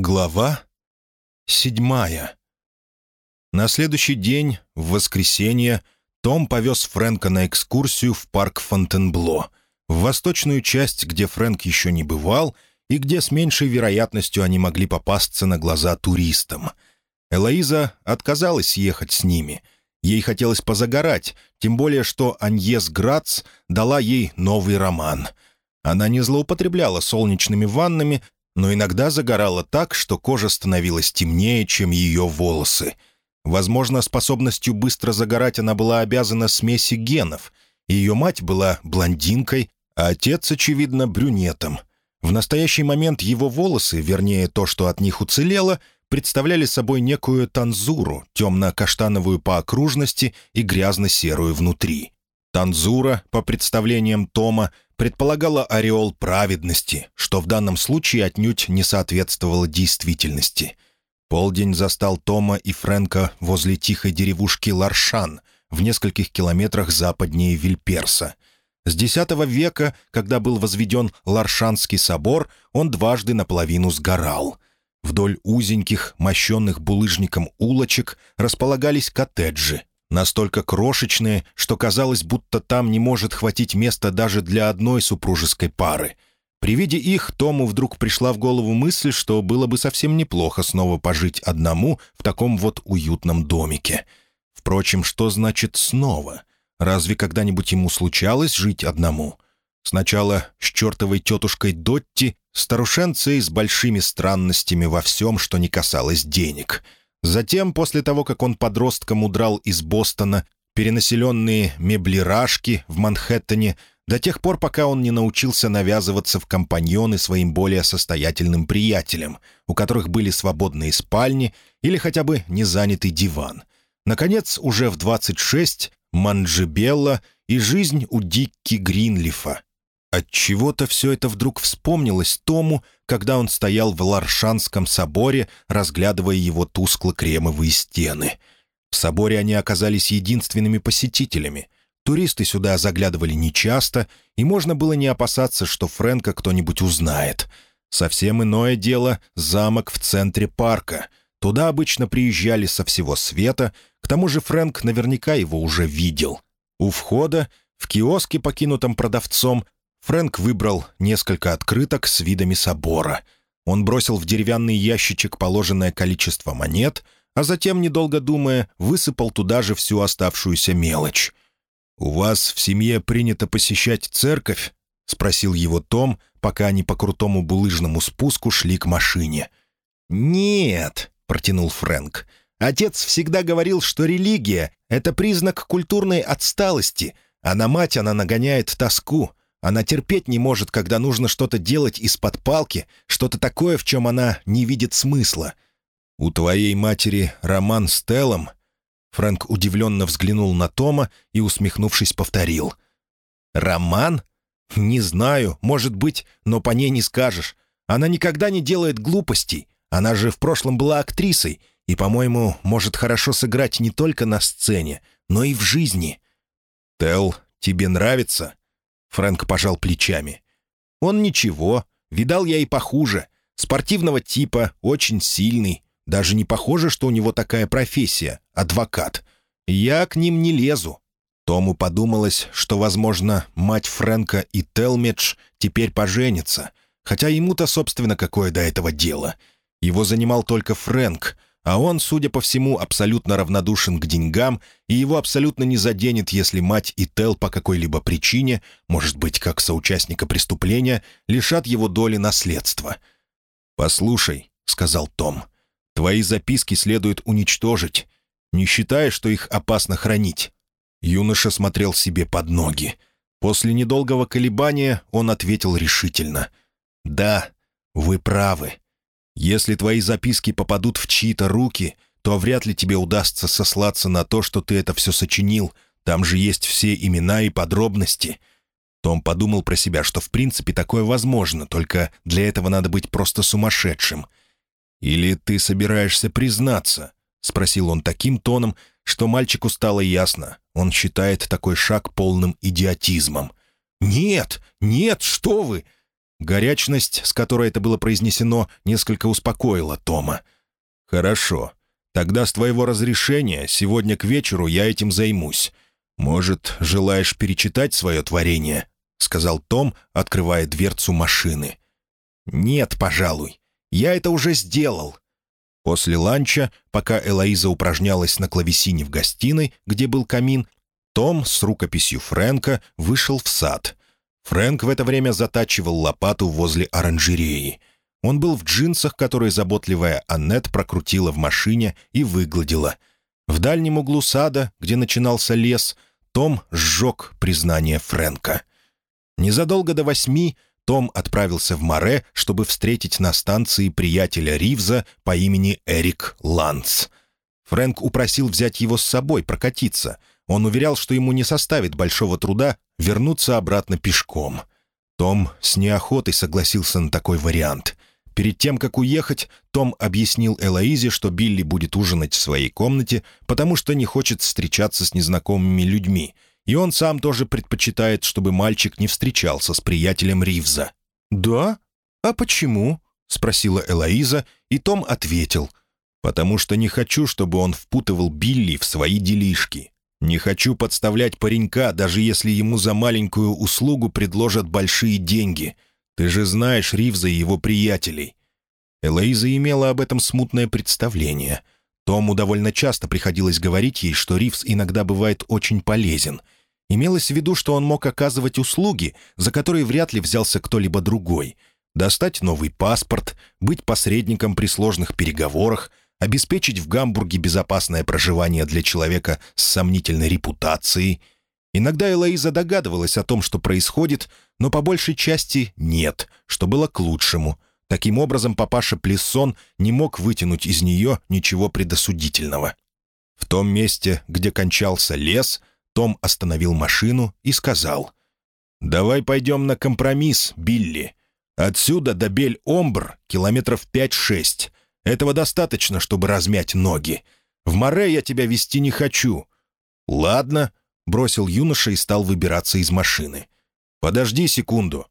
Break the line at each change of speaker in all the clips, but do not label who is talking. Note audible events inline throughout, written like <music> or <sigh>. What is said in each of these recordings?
Глава седьмая. На следующий день, в воскресенье, Том повез Фрэнка на экскурсию в парк Фонтенбло, в восточную часть, где Фрэнк еще не бывал, и где с меньшей вероятностью они могли попасться на глаза туристам. Элоиза отказалась ехать с ними. Ей хотелось позагорать, тем более что Аньес Грац дала ей новый роман. Она не злоупотребляла солнечными ваннами, но иногда загорала так, что кожа становилась темнее, чем ее волосы. Возможно, способностью быстро загорать она была обязана смеси генов. Ее мать была блондинкой, а отец, очевидно, брюнетом. В настоящий момент его волосы, вернее, то, что от них уцелело, представляли собой некую танзуру, темно-каштановую по окружности и грязно-серую внутри. Танзура, по представлениям Тома, предполагала ореол праведности, что в данном случае отнюдь не соответствовало действительности. Полдень застал Тома и Фрэнка возле тихой деревушки Ларшан, в нескольких километрах западнее Вильперса. С X века, когда был возведен Ларшанский собор, он дважды наполовину сгорал. Вдоль узеньких, мощенных булыжником улочек располагались коттеджи, настолько крошечные, что казалось, будто там не может хватить места даже для одной супружеской пары. При виде их Тому вдруг пришла в голову мысль, что было бы совсем неплохо снова пожить одному в таком вот уютном домике. Впрочем, что значит «снова»? Разве когда-нибудь ему случалось жить одному? Сначала с чертовой тетушкой Дотти, старушенцей с большими странностями во всем, что не касалось денег — Затем, после того, как он подростком удрал из Бостона, перенаселенные меблирашки в Манхэттене, до тех пор, пока он не научился навязываться в компаньоны своим более состоятельным приятелям, у которых были свободные спальни или хотя бы незанятый диван. Наконец, уже в 26 Манджибелла и жизнь у Дикки Гринлифа, Отчего-то все это вдруг вспомнилось Тому, когда он стоял в Ларшанском соборе, разглядывая его тускло-кремовые стены. В соборе они оказались единственными посетителями. Туристы сюда заглядывали нечасто, и можно было не опасаться, что Фрэнка кто-нибудь узнает. Совсем иное дело — замок в центре парка. Туда обычно приезжали со всего света, к тому же Фрэнк наверняка его уже видел. У входа, в киоске, покинутом продавцом, Фрэнк выбрал несколько открыток с видами собора. Он бросил в деревянный ящичек положенное количество монет, а затем, недолго думая, высыпал туда же всю оставшуюся мелочь. «У вас в семье принято посещать церковь?» — спросил его Том, пока они по крутому булыжному спуску шли к машине. «Нет», — протянул Фрэнк. «Отец всегда говорил, что религия — это признак культурной отсталости, а на мать она нагоняет тоску. Она терпеть не может, когда нужно что-то делать из-под палки, что-то такое, в чем она не видит смысла. «У твоей матери роман с Теллом?» Фрэнк удивленно взглянул на Тома и, усмехнувшись, повторил. «Роман? Не знаю, может быть, но по ней не скажешь. Она никогда не делает глупостей. Она же в прошлом была актрисой и, по-моему, может хорошо сыграть не только на сцене, но и в жизни». «Телл тебе нравится?» Фрэнк пожал плечами. «Он ничего. Видал я и похуже. Спортивного типа, очень сильный. Даже не похоже, что у него такая профессия — адвокат. Я к ним не лезу». Тому подумалось, что, возможно, мать Фрэнка и Телмедж теперь поженятся, хотя ему-то, собственно, какое до этого дело. Его занимал только Фрэнк — а он, судя по всему, абсолютно равнодушен к деньгам, и его абсолютно не заденет, если мать и Тел по какой-либо причине, может быть, как соучастника преступления, лишат его доли наследства. «Послушай», — сказал Том, — «твои записки следует уничтожить, не считая, что их опасно хранить». Юноша смотрел себе под ноги. После недолгого колебания он ответил решительно. «Да, вы правы. Если твои записки попадут в чьи-то руки, то вряд ли тебе удастся сослаться на то, что ты это все сочинил. Там же есть все имена и подробности». Том подумал про себя, что в принципе такое возможно, только для этого надо быть просто сумасшедшим. «Или ты собираешься признаться?» — спросил он таким тоном, что мальчику стало ясно. Он считает такой шаг полным идиотизмом. «Нет, нет, что вы!» Горячность, с которой это было произнесено, несколько успокоила Тома. «Хорошо. Тогда с твоего разрешения сегодня к вечеру я этим займусь. Может, желаешь перечитать свое творение?» — сказал Том, открывая дверцу машины. «Нет, пожалуй. Я это уже сделал». После ланча, пока Элоиза упражнялась на клавесине в гостиной, где был камин, том с рукописью Фрэнка вышел в сад. Фрэнк в это время затачивал лопату возле оранжереи. Он был в джинсах, которые заботливая Аннет прокрутила в машине и выгладила. В дальнем углу сада, где начинался лес, Том сжег признание Фрэнка. Незадолго до восьми том отправился в Море, чтобы встретить на станции приятеля Ривза по имени Эрик Ланс. Фрэнк упросил взять его с собой прокатиться. Он уверял, что ему не составит большого труда вернуться обратно пешком. Том с неохотой согласился на такой вариант. Перед тем, как уехать, Том объяснил Элоизе, что Билли будет ужинать в своей комнате, потому что не хочет встречаться с незнакомыми людьми — и он сам тоже предпочитает, чтобы мальчик не встречался с приятелем Ривза. «Да? А почему?» — спросила Элоиза, и Том ответил. «Потому что не хочу, чтобы он впутывал Билли в свои делишки. Не хочу подставлять паренька, даже если ему за маленькую услугу предложат большие деньги. Ты же знаешь Ривза и его приятелей». Элоиза имела об этом смутное представление. Тому довольно часто приходилось говорить ей, что Ривз иногда бывает очень полезен — Имелось в виду, что он мог оказывать услуги, за которые вряд ли взялся кто-либо другой. Достать новый паспорт, быть посредником при сложных переговорах, обеспечить в Гамбурге безопасное проживание для человека с сомнительной репутацией. Иногда Элоиза догадывалась о том, что происходит, но по большей части нет, что было к лучшему. Таким образом, папаша Плессон не мог вытянуть из нее ничего предосудительного. В том месте, где кончался лес, том остановил машину и сказал. «Давай пойдем на компромисс, Билли. Отсюда до Бель-Омбр километров пять-шесть. Этого достаточно, чтобы размять ноги. В море я тебя вести не хочу». «Ладно», — бросил юноша и стал выбираться из машины. «Подожди секунду.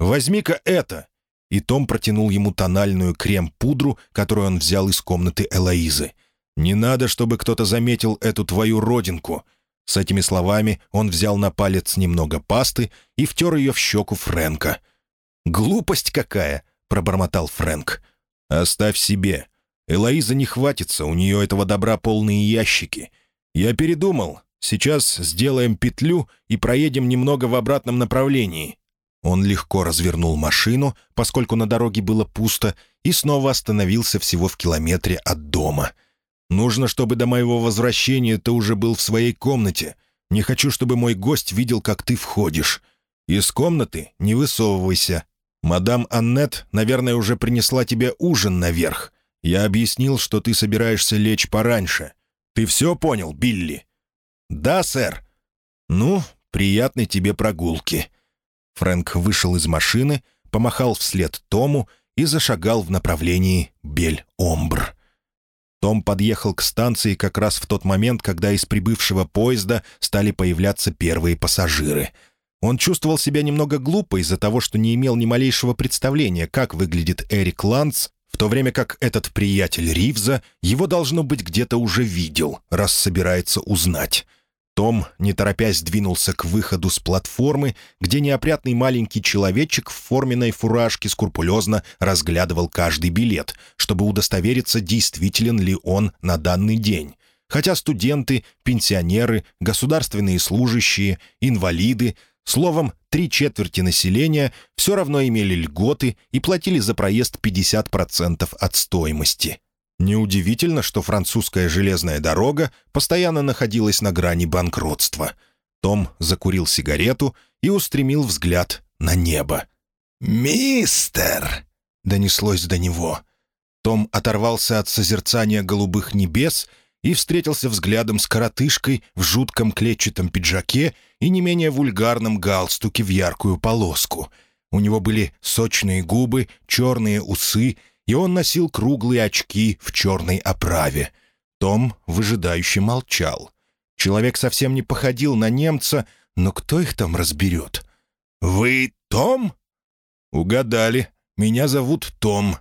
Возьми-ка это». И Том протянул ему тональную крем-пудру, которую он взял из комнаты Элоизы. «Не надо, чтобы кто-то заметил эту твою родинку. С этими словами он взял на палец немного пасты и втер ее в щеку Фрэнка. «Глупость какая!» — пробормотал Фрэнк. «Оставь себе. Элоиза не хватится, у нее этого добра полные ящики. Я передумал. Сейчас сделаем петлю и проедем немного в обратном направлении». Он легко развернул машину, поскольку на дороге было пусто, и снова остановился всего в километре от дома — Нужно, чтобы до моего возвращения ты уже был в своей комнате. Не хочу, чтобы мой гость видел, как ты входишь. Из комнаты не высовывайся. Мадам Аннет, наверное, уже принесла тебе ужин наверх. Я объяснил, что ты собираешься лечь пораньше. Ты все понял, Билли?» «Да, сэр». «Ну, приятной тебе прогулки». Фрэнк вышел из машины, помахал вслед Тому и зашагал в направлении Бель-Омбр. Том подъехал к станции как раз в тот момент, когда из прибывшего поезда стали появляться первые пассажиры. Он чувствовал себя немного глупо из-за того, что не имел ни малейшего представления, как выглядит Эрик Ланц, в то время как этот приятель Ривза его, должно быть, где-то уже видел, раз собирается узнать. Том, не торопясь, двинулся к выходу с платформы, где неопрятный маленький человечек в форменной фуражке скрупулезно разглядывал каждый билет, чтобы удостовериться, действителен ли он на данный день. Хотя студенты, пенсионеры, государственные служащие, инвалиды, словом, три четверти населения все равно имели льготы и платили за проезд 50% от стоимости. Неудивительно, что французская железная дорога постоянно находилась на грани банкротства. Том закурил сигарету и устремил взгляд на небо. «Мистер!» — донеслось до него. Том оторвался от созерцания голубых небес и встретился взглядом с коротышкой в жутком клетчатом пиджаке и не менее вульгарном галстуке в яркую полоску. У него были сочные губы, черные усы — и он носил круглые очки в черной оправе. Том выжидающе молчал. Человек совсем не походил на немца, но кто их там разберет? «Вы Том?» «Угадали. Меня зовут Том».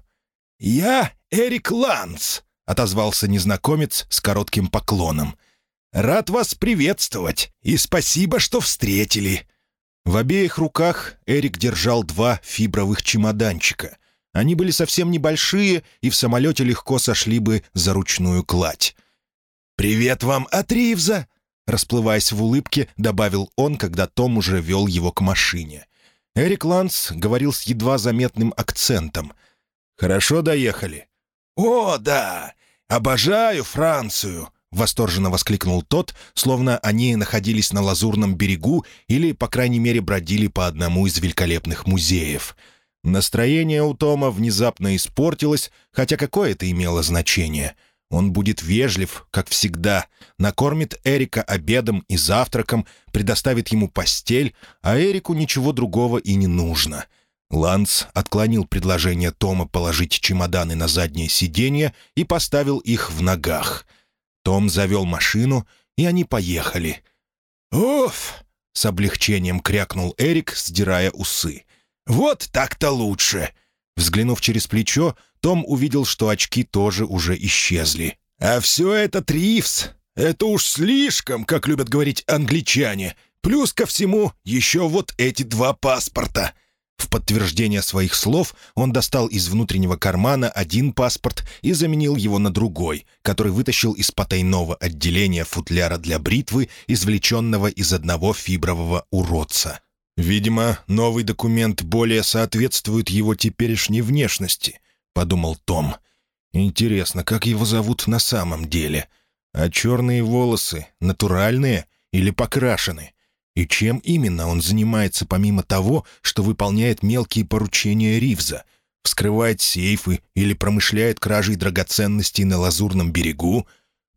«Я Эрик Ланс», — отозвался незнакомец с коротким поклоном. «Рад вас приветствовать, и спасибо, что встретили».
В обеих руках Эрик держал два фибровых чемоданчика. Они были совсем небольшие и в самолете легко сошли бы за ручную кладь.
«Привет вам от Ривза!» Расплываясь в улыбке, добавил он, когда Том уже вел его к машине.
Эрик Ланс говорил с едва заметным акцентом. «Хорошо доехали?»
«О, да! Обожаю Францию!» — восторженно воскликнул тот, словно они находились на Лазурном берегу или, по крайней мере, бродили по одному из великолепных музеев.
Настроение у Тома внезапно испортилось, хотя какое это имело значение. Он будет вежлив, как всегда, накормит Эрика обедом и завтраком, предоставит ему постель, а Эрику ничего другого и не нужно. Ланс отклонил предложение Тома положить чемоданы на заднее сиденье и поставил их в ногах — том завел машину, и они поехали.
«Уф!» — с облегчением крякнул Эрик, сдирая усы. «Вот так-то лучше!»
Взглянув через плечо, том увидел, что очки тоже уже исчезли.
«А все это Тривс! Это уж слишком, как любят говорить англичане. Плюс ко всему еще вот эти два паспорта.
В подтверждение своих слов он достал из внутреннего кармана один паспорт и заменил его на другой, который вытащил из потайного отделения футляра для бритвы, извлеченного из одного фибрового уродца. «Видимо, новый документ более соответствует его теперешней внешности», — подумал Том. «Интересно, как его зовут на самом деле? А черные волосы натуральные или покрашены?» И чем именно он занимается помимо того, что выполняет мелкие поручения Ривза? Вскрывает сейфы или промышляет кражей драгоценностей на Лазурном берегу?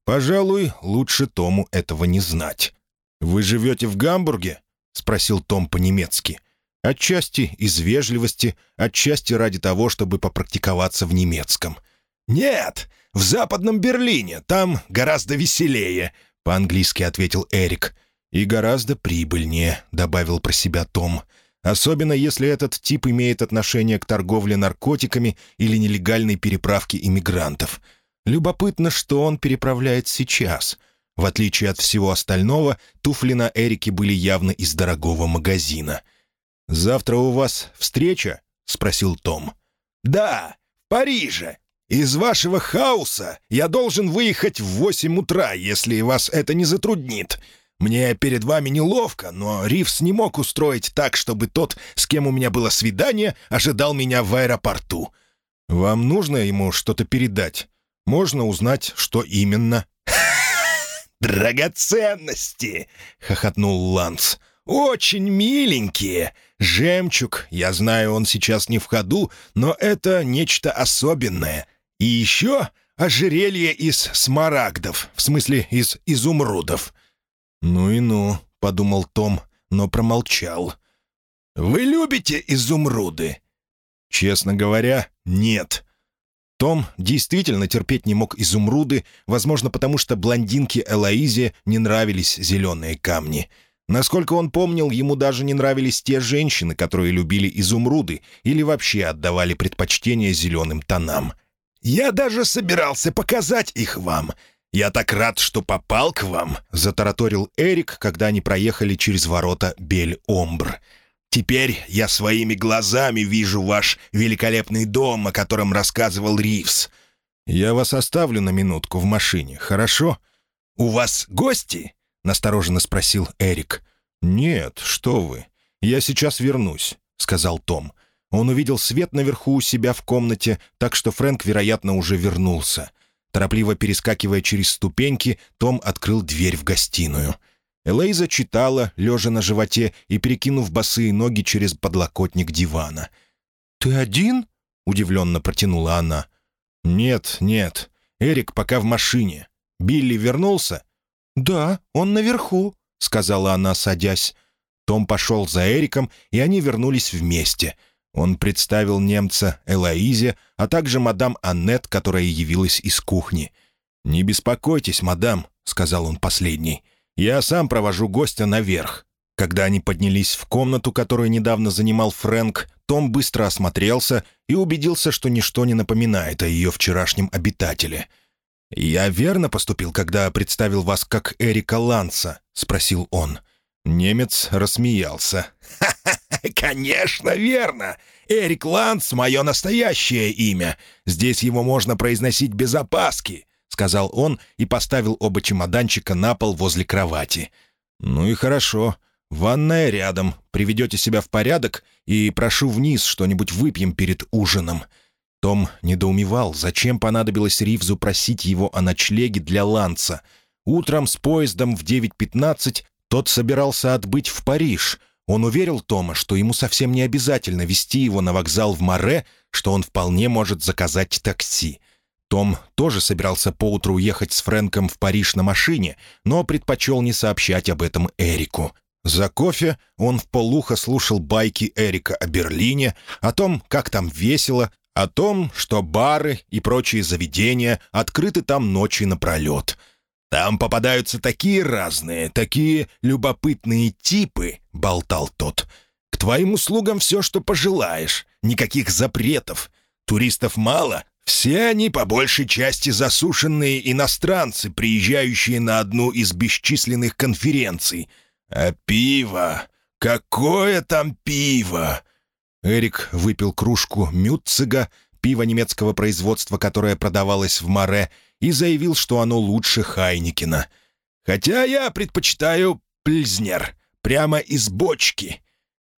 Пожалуй, лучше Тому этого не знать. «Вы живете в Гамбурге?» — спросил Том по-немецки. Отчасти из вежливости, отчасти ради того, чтобы попрактиковаться в немецком.
«Нет, в Западном Берлине, там гораздо веселее», — по-английски ответил Эрик.
«И гораздо прибыльнее», — добавил про себя Том. «Особенно если этот тип имеет отношение к торговле наркотиками или нелегальной переправке иммигрантов. Любопытно, что он переправляет сейчас». В отличие от всего остального, туфли на Эрике были явно из дорогого магазина. «Завтра у вас встреча?» — спросил Том.
«Да, в Париже. Из вашего хаоса я должен выехать в восемь утра, если вас это не затруднит. Мне перед вами неловко, но Ривс не мог устроить так, чтобы тот, с кем у меня было свидание, ожидал меня в аэропорту».
«Вам нужно ему что-то передать? Можно узнать, что именно?» <laughs>
«Драгоценности!» — хохотнул Ланс. «Очень миленькие. Жемчуг, я знаю, он сейчас не в ходу, но это нечто особенное. И еще ожерелье из смарагдов, в смысле из изумрудов.
«Ну и ну», — подумал Том, но промолчал.
«Вы любите изумруды?»
«Честно говоря, нет». Том действительно терпеть не мог изумруды, возможно, потому что блондинке Элоизе не нравились зеленые камни. Насколько он помнил, ему даже не нравились те женщины, которые любили изумруды или вообще отдавали предпочтение зеленым тонам.
«Я даже собирался показать их вам. «Я так рад, что попал к вам», — затараторил Эрик, когда они проехали через ворота Бель-Омбр. «Теперь я своими глазами вижу ваш великолепный дом, о котором рассказывал Ривз».
«Я вас оставлю на минутку в машине, хорошо?»
«У вас гости?» — настороженно спросил Эрик.
«Нет, что вы. Я сейчас вернусь», — сказал Том. Он увидел свет наверху у себя в комнате, так что Фрэнк, вероятно, уже вернулся. Торопливо перескакивая через ступеньки, Том открыл дверь в гостиную. Элейза читала, лежа на животе и перекинув босые ноги через подлокотник дивана.
«Ты один?» — удивленно протянула она.
«Нет, нет. Эрик пока в машине. Билли вернулся?»
«Да, он наверху», — сказала она, садясь.
Том пошел за Эриком, и они вернулись вместе — он представил немца Элоизе, а также мадам Аннет, которая явилась из кухни. «Не беспокойтесь, мадам», — сказал он последней. «Я сам провожу гостя наверх». Когда они поднялись в комнату, которую недавно занимал Фрэнк, том быстро осмотрелся и убедился, что ничто не напоминает о ее вчерашнем обитателе. «Я верно поступил, когда представил вас как Эрика Ланса?» — спросил он. Немец рассмеялся.
«Ха-ха, <laughs> конечно, верно. Эрик Ланс — мое настоящее имя. Здесь его можно произносить без опаски», — сказал он и поставил оба чемоданчика на пол возле кровати.
«Ну и хорошо. Ванная рядом. Приведете себя в порядок и прошу вниз, что-нибудь выпьем перед ужином». Том недоумевал, зачем понадобилось Ривзу просить его о ночлеге для Ланца. Утром с поездом в 9.15 тот собирался отбыть в Париж. Он уверил Тома, что ему совсем не обязательно вести его на вокзал в Море, что он вполне может заказать такси. Том тоже собирался поутру уехать с Фрэнком в Париж на машине, но предпочел не сообщать об этом Эрику. За кофе он в полухо слушал байки Эрика о Берлине, о том, как там весело, о том, что бары и прочие заведения открыты там ночи напролет. «Там попадаются такие разные, такие любопытные типы», — болтал тот. «К твоим услугам все, что пожелаешь. Никаких запретов. Туристов мало. Все они, по большей части, засушенные иностранцы, приезжающие на одну из бесчисленных конференций — «А пиво? Какое там пиво?» Эрик выпил кружку мюццига, пива немецкого производства, которое продавалось в Море, и заявил, что оно лучше Хайникина.
«Хотя я предпочитаю пльзнер, прямо из бочки».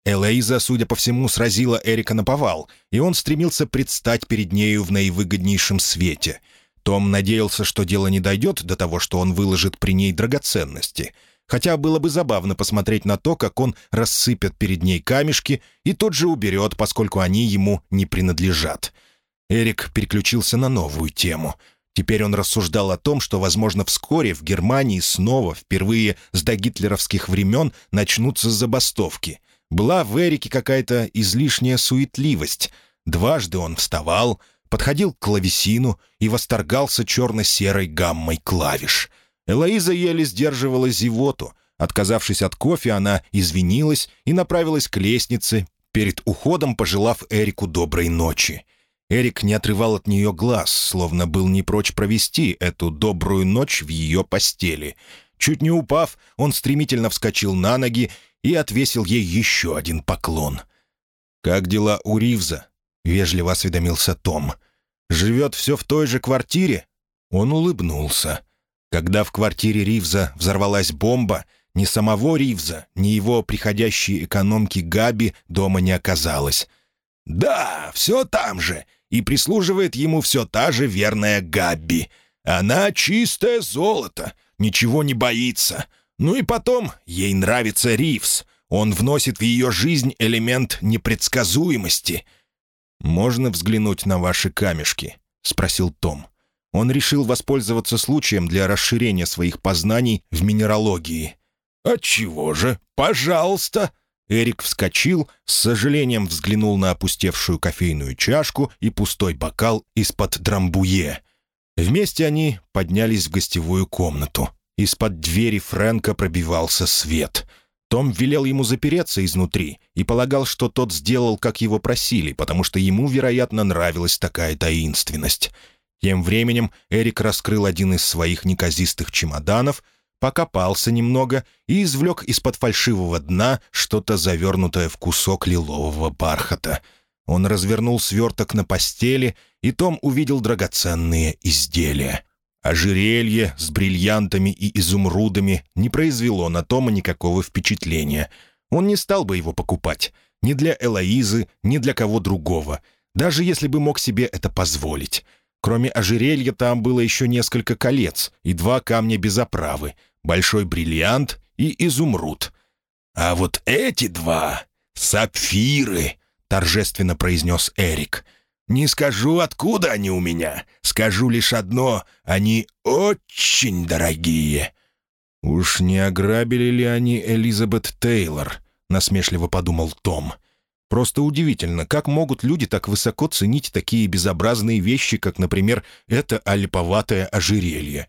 Элоиза, судя по всему, сразила Эрика на повал, и он стремился предстать перед нею в наивыгоднейшем свете. Том надеялся, что дело не дойдет до того, что он выложит при ней драгоценности — хотя было бы забавно посмотреть на то, как он рассыпет перед ней камешки и тот же уберет, поскольку они ему не принадлежат. Эрик переключился на новую тему. Теперь он рассуждал о том, что, возможно, вскоре в Германии снова, впервые с догитлеровских времен, начнутся забастовки. Была в Эрике какая-то излишняя суетливость. Дважды он вставал, подходил к клавесину и восторгался черно-серой гаммой клавиш — Элоиза еле сдерживала зевоту. Отказавшись от кофе, она извинилась и направилась к лестнице, перед уходом пожелав Эрику доброй ночи. Эрик не отрывал от нее глаз, словно был не прочь провести эту добрую ночь в ее постели. Чуть не упав, он стремительно вскочил на ноги и отвесил ей еще один поклон. «Как дела у Ривза?» — вежливо осведомился Том. «Живет все в той же квартире?» Он улыбнулся. Когда в квартире Ривза взорвалась бомба, ни самого Ривза, ни его приходящей экономки Габи дома не оказалось.
«Да, все там же, и прислуживает ему все та же верная Габи. Она чистое золото, ничего не боится. Ну и потом, ей нравится Ривз. Он вносит в ее жизнь элемент непредсказуемости».
«Можно взглянуть на ваши камешки?» — спросил Том он решил воспользоваться случаем для расширения своих познаний в минералогии.
«Отчего же? Пожалуйста!»
Эрик вскочил, с сожалением взглянул на опустевшую кофейную чашку и пустой бокал из-под драмбуе. Вместе они поднялись в гостевую комнату. Из-под двери Фрэнка пробивался свет. Том велел ему запереться изнутри и полагал, что тот сделал, как его просили, потому что ему, вероятно, нравилась такая таинственность. Тем временем Эрик раскрыл один из своих неказистых чемоданов, покопался немного и извлек из-под фальшивого дна что-то завернутое в кусок лилового бархата. Он развернул сверток на постели, и Том увидел драгоценные изделия. Ожерелье с бриллиантами и изумрудами не произвело на Тома никакого впечатления. Он не стал бы его покупать. Ни для Элоизы, ни для кого другого. Даже если бы мог себе это позволить. Кроме ожерелья там было еще несколько колец и два камня без оправы, большой бриллиант и изумруд.
«А вот эти два — сапфиры», — торжественно произнес Эрик. «Не скажу, откуда они у меня. Скажу лишь одно — они очень дорогие».
«Уж не ограбили ли они Элизабет Тейлор?» — насмешливо подумал Том. Просто удивительно, как могут люди так высоко ценить такие безобразные вещи, как, например, это альповатое ожерелье.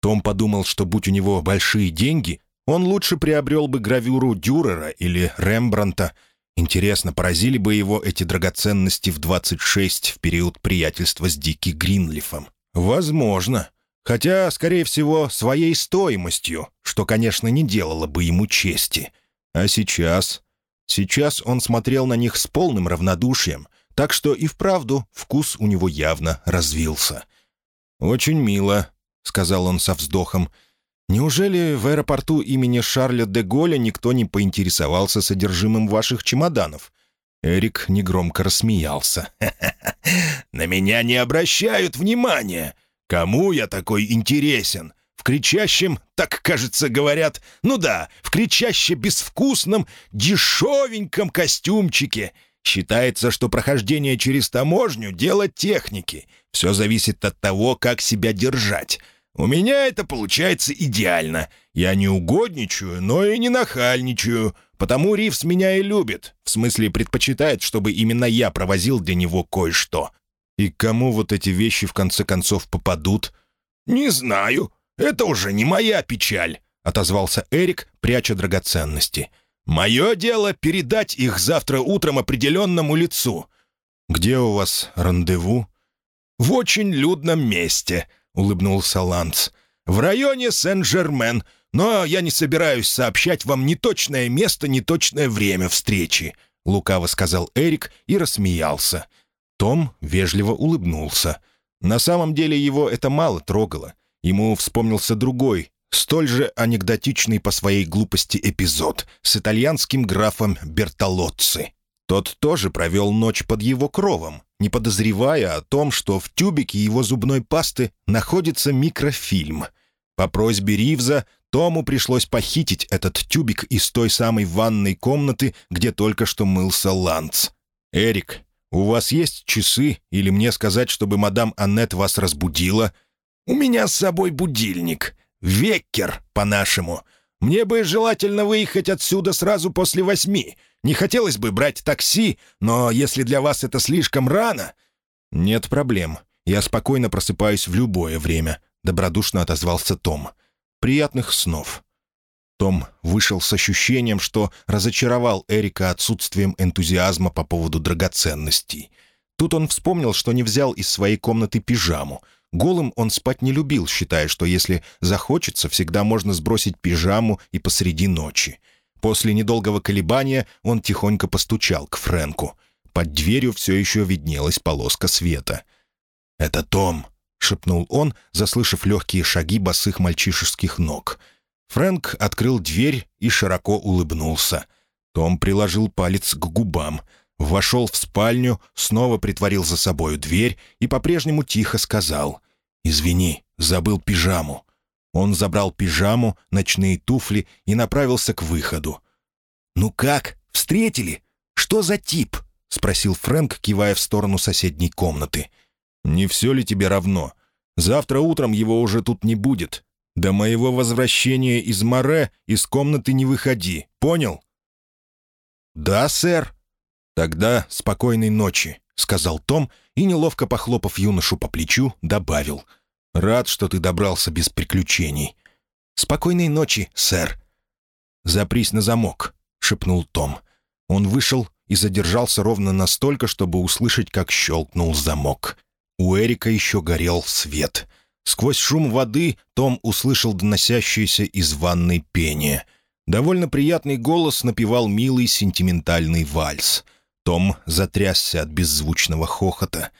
Том подумал, что будь у него большие деньги, Он лучше приобрел бы гравюру Дюрера или Рембранта. Интересно, поразили бы его эти драгоценности в 26 в период приятельства с Дики Гринлифом? Возможно. Хотя, скорее всего, своей стоимостью, что, конечно, не делало бы ему чести. А сейчас... Сейчас он смотрел на них с полным равнодушием, так что и вправду вкус у него явно развился. «Очень мило», — сказал он со вздохом, — Неужели в аэропорту имени Шарля де Голля никто не поинтересовался содержимым ваших чемоданов?» Эрик негромко рассмеялся. <laughs>
«На меня не обращают внимания. Кому я такой интересен? В кричащем, так, кажется, говорят, ну да, в кричаще безвкусном, дешевеньком костюмчике. Считается, что прохождение через таможню — дело техники. Все зависит от того, как себя держать». У меня это получается идеально. Я не угодничаю, но и не нахальничаю. Потому Ривс меня и любит. В смысле, предпочитает, чтобы именно я провозил для него кое-что.
И кому вот эти вещи в конце концов попадут?
«Не знаю. Это уже не моя печаль», — отозвался Эрик, пряча драгоценности. «Мое дело — передать их завтра утром определенному лицу».
«Где у вас рандеву?»
«В очень людном месте улыбнулся Ланс. «В районе Сен-Жермен, но я не собираюсь сообщать вам ни точное место, ни точное время встречи», — лукаво сказал Эрик и рассмеялся.
Том вежливо улыбнулся. На самом деле его это мало трогало. Ему вспомнился другой, столь же анекдотичный по своей глупости эпизод с итальянским графом Бертолоцци. Тот тоже провел ночь под его кровом, не подозревая о том, что в тюбике его зубной пасты находится микрофильм. По просьбе Ривза Тому пришлось похитить этот тюбик из той самой ванной комнаты, где только что мылся Ланц. «Эрик, у вас есть часы или мне сказать, чтобы мадам Аннет вас разбудила?»
«У меня с собой будильник. Веккер, по-нашему. Мне бы желательно выехать отсюда сразу после восьми. Не хотелось бы брать такси, но если для вас это слишком рано...»
«Нет проблем. Я спокойно просыпаюсь в любое время», — добродушно отозвался Том. «Приятных снов». Том вышел с ощущением, что разочаровал Эрика отсутствием энтузиазма по поводу драгоценностей. Тут он вспомнил, что не взял из своей комнаты пижаму — Голым он спать не любил, считая, что если захочется, всегда можно сбросить пижаму и посреди ночи. После недолгого колебания он тихонько постучал к Фрэнку. Под дверью все еще виднелась полоска света.
«Это Том», — шепнул он, заслышав легкие шаги босых мальчишеских ног.
Фрэнк открыл дверь и широко улыбнулся. Том приложил палец к губам — Вошел в спальню, снова притворил за собою дверь и по-прежнему тихо сказал «Извини, забыл пижаму». Он забрал пижаму, ночные туфли и направился к выходу.
«Ну как, встретили? Что за тип?» — спросил Фрэнк, кивая в сторону соседней комнаты.
«Не все ли тебе равно? Завтра утром его уже тут не будет. До моего возвращения из Море из комнаты не выходи, понял?»
«Да, сэр»,
«Тогда спокойной ночи», — сказал Том и, неловко похлопав юношу по плечу, добавил. «Рад, что ты добрался без приключений».
«Спокойной ночи, сэр».
«Запрись на замок», — шепнул Том. Он вышел и задержался ровно настолько, чтобы услышать, как щелкнул замок. У Эрика еще горел свет. Сквозь шум воды Том услышал доносящееся из ванной пение. Довольно приятный голос напевал милый сентиментальный вальс — том затрясся от беззвучного хохота.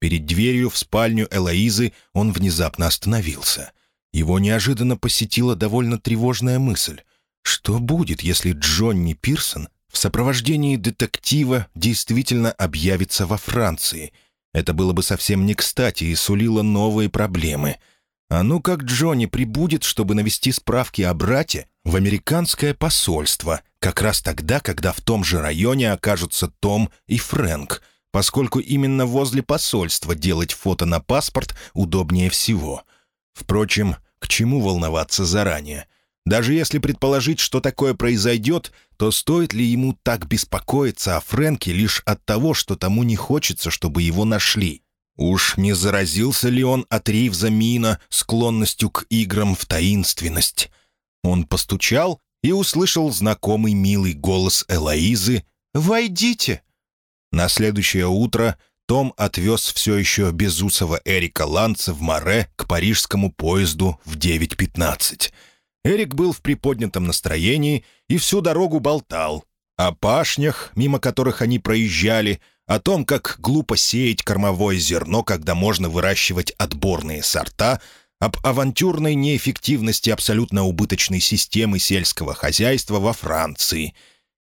Перед дверью в спальню Элоизы он внезапно остановился. Его неожиданно посетила довольно тревожная мысль. Что будет, если Джонни Пирсон в сопровождении детектива действительно объявится во Франции? Это было бы совсем не кстати и сулило новые проблемы. А ну как Джонни прибудет, чтобы навести справки о брате в американское посольство — как раз тогда, когда в том же районе окажутся Том и Фрэнк, поскольку именно возле посольства делать фото на паспорт удобнее всего. Впрочем, к чему волноваться заранее? Даже если предположить, что такое произойдет, то стоит ли ему так беспокоиться о Фрэнке лишь от того, что тому не хочется, чтобы его нашли? Уж не заразился ли он от Ривза Мина склонностью к играм в таинственность? Он постучал и услышал знакомый милый голос Элоизы «Войдите». На следующее утро том отвез все еще безусого Эрика Ланца в Море к парижскому поезду в 9.15. Эрик был в приподнятом настроении и всю дорогу болтал. О пашнях, мимо которых они проезжали, о том, как глупо сеять кормовое зерно, когда можно выращивать отборные сорта, об авантюрной неэффективности абсолютно убыточной системы сельского хозяйства во Франции.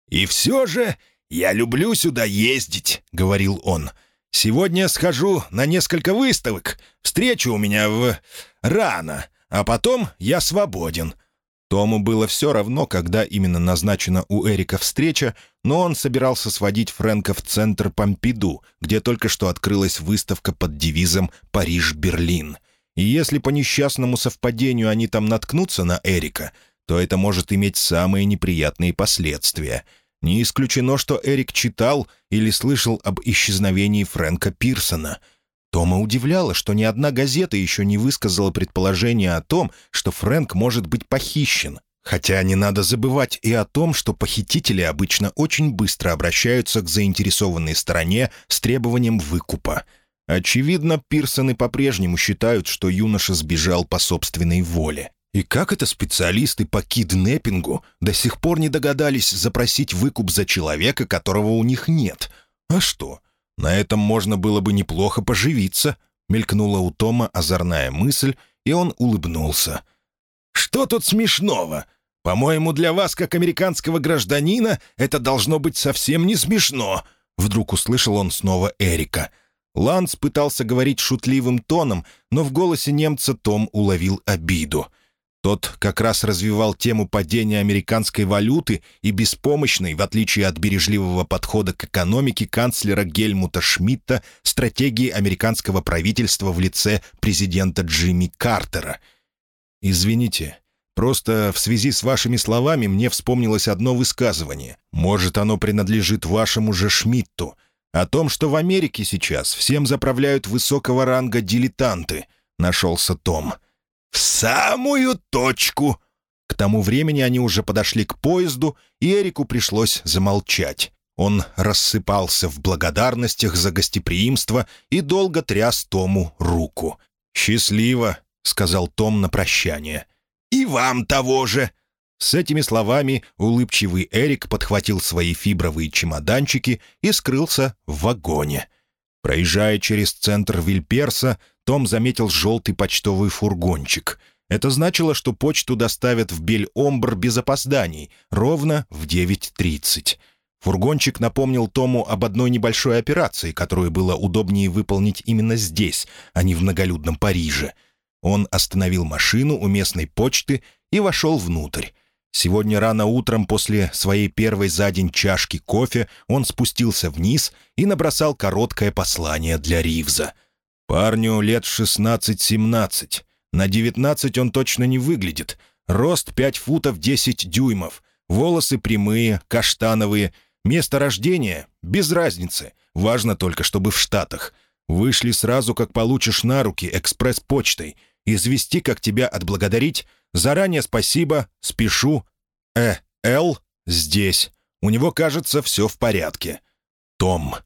«И все же я люблю сюда ездить», — говорил он. «Сегодня схожу на несколько выставок. Встреча у меня в... рано, а потом я свободен. Тому было все равно, когда именно назначена у Эрика встреча, но он собирался сводить Фрэнка в центр Помпиду, где только что открылась выставка под девизом «Париж-Берлин». И если по несчастному совпадению они там наткнутся на Эрика, то это может иметь самые неприятные последствия. Не исключено, что Эрик читал или слышал об исчезновении Фрэнка Пирсона — Тома удивляло, что ни одна газета еще не высказала предположение о том, что Фрэнк может быть похищен. Хотя не надо забывать и о том, что похитители обычно очень быстро обращаются к заинтересованной стороне с требованием выкупа. Очевидно, Пирсоны по-прежнему считают, что юноша сбежал по собственной воле. И как это специалисты по киднеппингу до сих пор не догадались запросить выкуп за человека, которого у них нет? А что? На этом можно было бы неплохо поживиться», — мелькнула у Тома озорная мысль, и он улыбнулся. «Что тут смешного? По-моему, для вас, как американского гражданина, это должно быть совсем не смешно», — вдруг услышал он снова Эрика. Ланс пытался говорить шутливым тоном, но в голосе немца Том уловил обиду — тот как раз развивал тему падения американской валюты и беспомощной, в отличие от бережливого подхода к экономике канцлера Гельмута Шмидта, стратегии американского правительства в лице президента Джимми Картера. «Извините, просто в связи с вашими словами мне вспомнилось одно высказывание. Может, оно принадлежит вашему же Шмидту. О том, что в Америке сейчас всем заправляют высокого ранга дилетанты», — нашелся Том. — «В самую точку!» К тому времени они уже подошли к поезду, и Эрику пришлось замолчать. Он рассыпался в благодарностях за гостеприимство и долго тряс Тому руку. «Счастливо», — сказал Том на прощание. «И вам того же!» С этими словами улыбчивый Эрик подхватил свои фибровые чемоданчики и скрылся в вагоне. Проезжая через центр Вильперса, том заметил желтый почтовый фургончик. Это значило, что почту доставят в Бель-Омбр без опозданий, ровно в 9.30. Фургончик напомнил Тому об одной небольшой операции, которую было удобнее выполнить именно здесь, а не в многолюдном Париже. Он остановил машину у местной почты и вошел внутрь. Сегодня рано утром после своей первой за день чашки кофе он спустился вниз и набросал короткое послание для Ривза — Парню лет 16-17. На 19 он точно не выглядит. Рост 5 футов 10 дюймов. Волосы прямые, каштановые. Место рождения — без разницы. Важно только, чтобы в Штатах. Вышли сразу, как получишь на руки экспресс-почтой. Извести, как тебя отблагодарить. Заранее спасибо, спешу. Э, Л здесь. У него, кажется, все в порядке. Том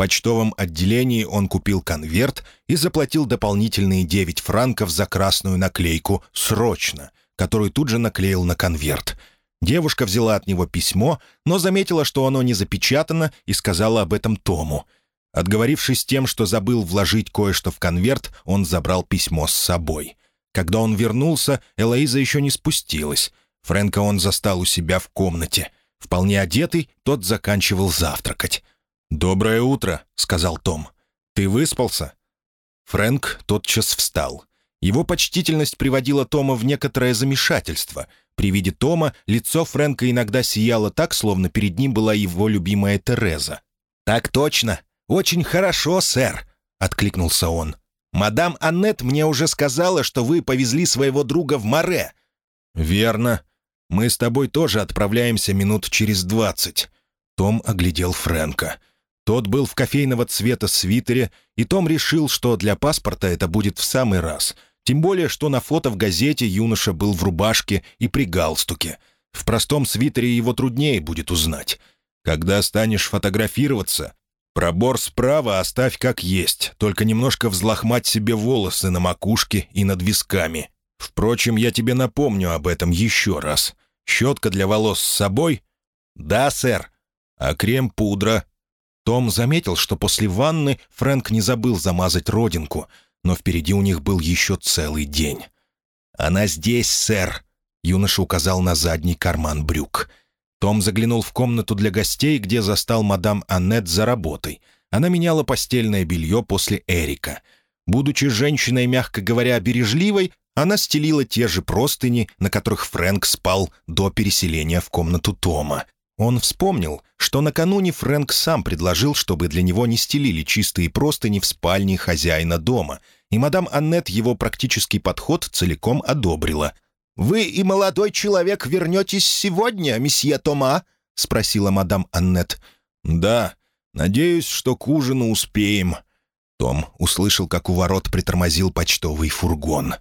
почтовом отделении он купил конверт и заплатил дополнительные 9 франков за красную наклейку «Срочно», которую тут же наклеил на конверт. Девушка взяла от него письмо, но заметила, что оно не запечатано, и сказала об этом Тому. Отговорившись тем, что забыл вложить кое-что в конверт, он забрал письмо с собой. Когда он вернулся, Элоиза еще не спустилась. Фрэнка он застал у себя в комнате. Вполне одетый, тот заканчивал завтракать. «Доброе утро», — сказал Том. «Ты выспался?» Фрэнк тотчас встал. Его почтительность приводила Тома в некоторое замешательство. При виде Тома лицо Фрэнка иногда сияло так, словно перед ним была его любимая Тереза. «Так точно! Очень хорошо, сэр!» — откликнулся он. «Мадам Аннет мне уже сказала, что вы повезли своего друга в море». «Верно. Мы с тобой тоже отправляемся минут через двадцать». Том оглядел Фрэнка. Тот был в кофейного цвета свитере, и Том решил, что для паспорта это будет в самый раз. Тем более, что на фото в газете юноша был в рубашке и при галстуке. В простом свитере его труднее будет узнать. Когда станешь фотографироваться, пробор справа оставь как есть, только немножко взлохмать себе волосы на макушке и над висками. Впрочем, я тебе напомню об этом еще раз. Щетка для волос с собой? Да, сэр. А крем-пудра? Том заметил, что после ванны Фрэнк не забыл замазать родинку, но впереди у них был еще целый день. «Она здесь, сэр», — юноша указал на задний карман брюк. Том заглянул в комнату для гостей, где застал мадам Аннет за работой. Она меняла постельное белье после Эрика. Будучи женщиной, мягко говоря, бережливой, она стелила те же простыни, на которых Фрэнк спал до переселения в комнату Тома. Он вспомнил, что накануне Фрэнк сам предложил, чтобы для него не стелили чистые простыни в спальне хозяина дома, и мадам Аннет его практический подход целиком одобрила — «Вы и молодой человек вернетесь сегодня, месье Тома?» — спросила мадам Аннет. «Да, надеюсь, что к ужину успеем». Том услышал, как у ворот притормозил почтовый фургон.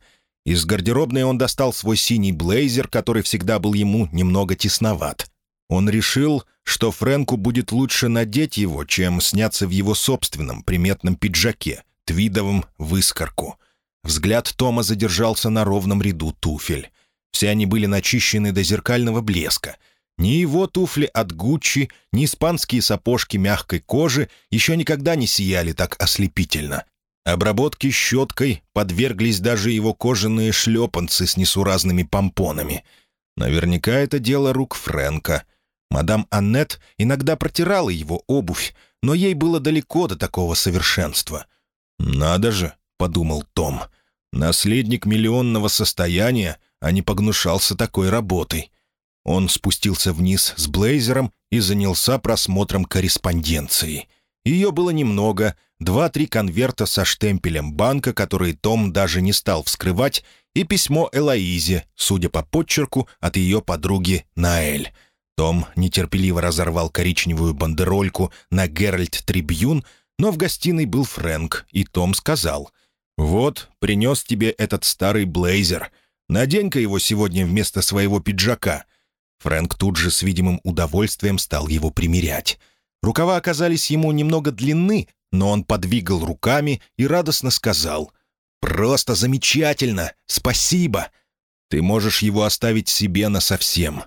Из гардеробной он достал свой синий блейзер, который всегда был ему немного тесноват. Он решил, что Фрэнку будет лучше надеть его, чем сняться в его собственном приметном пиджаке, твидовом выскорку. Взгляд Тома задержался на ровном ряду туфель. Все они были начищены до зеркального блеска. Ни его туфли от Гуччи, ни испанские сапожки мягкой кожи еще никогда не сияли так ослепительно. Обработки щеткой подверглись даже его кожаные шлепанцы с несуразными помпонами. Наверняка это дело рук Фрэнка. Мадам Аннет иногда протирала его обувь, но ей было далеко до такого совершенства. «Надо же», — подумал Том, — «наследник миллионного состояния — а не погнушался такой работой. Он спустился вниз с блейзером и занялся просмотром корреспонденции. Ее было немного, два-три конверта со штемпелем банка, которые Том даже не стал вскрывать, и письмо Элоизе, судя по подчерку, от ее подруги Наэль. Том нетерпеливо разорвал коричневую бандерольку на Геральт Трибьюн, но в гостиной был Фрэнк, и Том сказал, «Вот, принес тебе этот старый блейзер. Надень-ка его сегодня вместо своего пиджака». Фрэнк тут же с видимым удовольствием стал его примерять. Рукава оказались ему немного длинны, но он подвигал руками и радостно сказал «Просто замечательно! Спасибо! Ты можешь его оставить себе насовсем».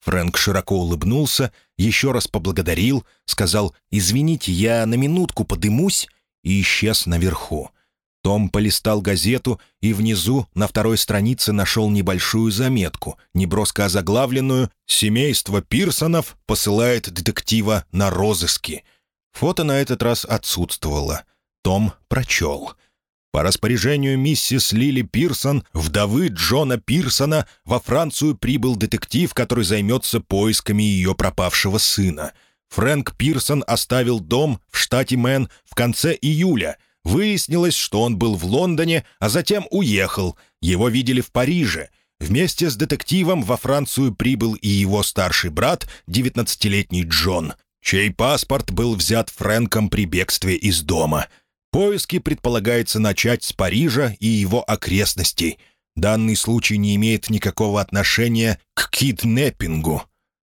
Фрэнк широко улыбнулся, еще раз поблагодарил, сказал «Извините, я на минутку подымусь» и исчез наверху. Том полистал газету и внизу, на второй странице, нашел небольшую заметку, неброско озаглавленную «Семейство Пирсонов посылает детектива на розыски». Фото на этот раз отсутствовало. Том прочел. По распоряжению миссис Лили Пирсон, вдовы Джона Пирсона, во Францию прибыл детектив, который займется поисками ее пропавшего сына. Фрэнк Пирсон оставил дом в штате Мэн в конце июля — Выяснилось, что он был в Лондоне, а затем уехал. Его видели в Париже. Вместе с детективом во Францию прибыл и его старший брат, 19-летний Джон, чей паспорт был взят Фрэнком при бегстве из дома. Поиски предполагается начать с Парижа и его окрестностей. Данный случай не имеет никакого отношения к киднеппингу.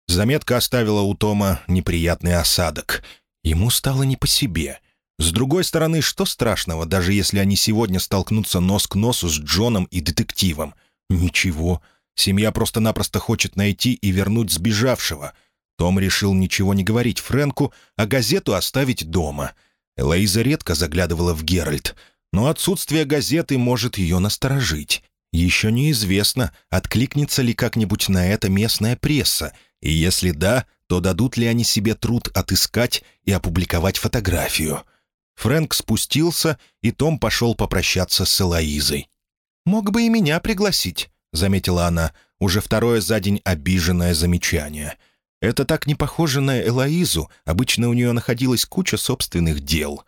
Заметка оставила у Тома неприятный осадок. Ему стало не по себе — с другой стороны, что страшного, даже если они сегодня столкнутся нос к носу с Джоном и детективом? Ничего. Семья просто-напросто хочет найти и вернуть сбежавшего. Том решил ничего не говорить Фрэнку, а газету оставить дома. Элоиза редко заглядывала в Геральт, но отсутствие газеты может ее насторожить. Еще неизвестно, откликнется ли как-нибудь на это местная пресса, и если да, то дадут ли они себе труд отыскать и опубликовать фотографию. Фрэнк спустился, и Том пошел попрощаться с Элоизой. «Мог бы и меня пригласить», — заметила она, уже второе за день обиженное замечание. «Это так не похоже на Элоизу, обычно у нее находилась куча собственных дел.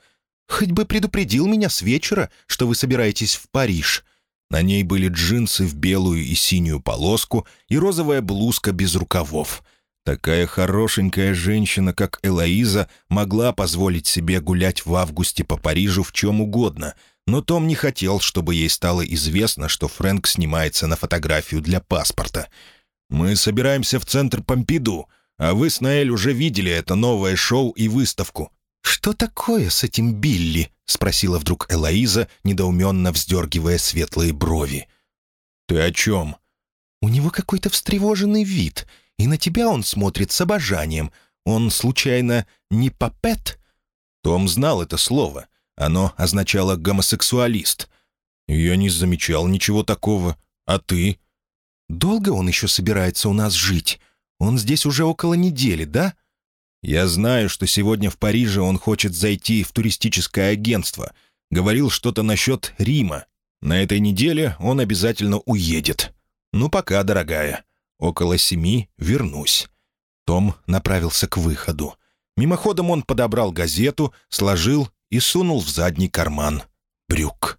Хоть бы предупредил меня с вечера, что вы собираетесь в Париж». На ней были джинсы в белую и синюю полоску и розовая блузка без рукавов — Такая хорошенькая женщина, как Элоиза, могла позволить себе гулять в августе по Парижу в чем угодно, но Том не хотел, чтобы ей стало известно, что Фрэнк снимается на фотографию для паспорта. «Мы собираемся в центр Помпиду, а вы с Наэль уже видели это новое шоу и выставку». «Что такое с этим Билли?» — спросила вдруг Элоиза, недоуменно вздергивая светлые брови. «Ты о чем?» «У него какой-то встревоженный вид, и на тебя он смотрит с обожанием. Он, случайно, не папет?» Том знал это слово. Оно означало «гомосексуалист». «Я не замечал ничего такого. А ты?» «Долго он еще собирается у нас жить? Он здесь уже около недели, да?» «Я знаю, что сегодня в Париже он хочет зайти в туристическое агентство. Говорил что-то насчет Рима. На этой неделе он обязательно уедет. Ну, пока, дорогая. Около семи вернусь». Том направился к выходу. Мимоходом он подобрал газету, сложил и сунул в задний карман брюк.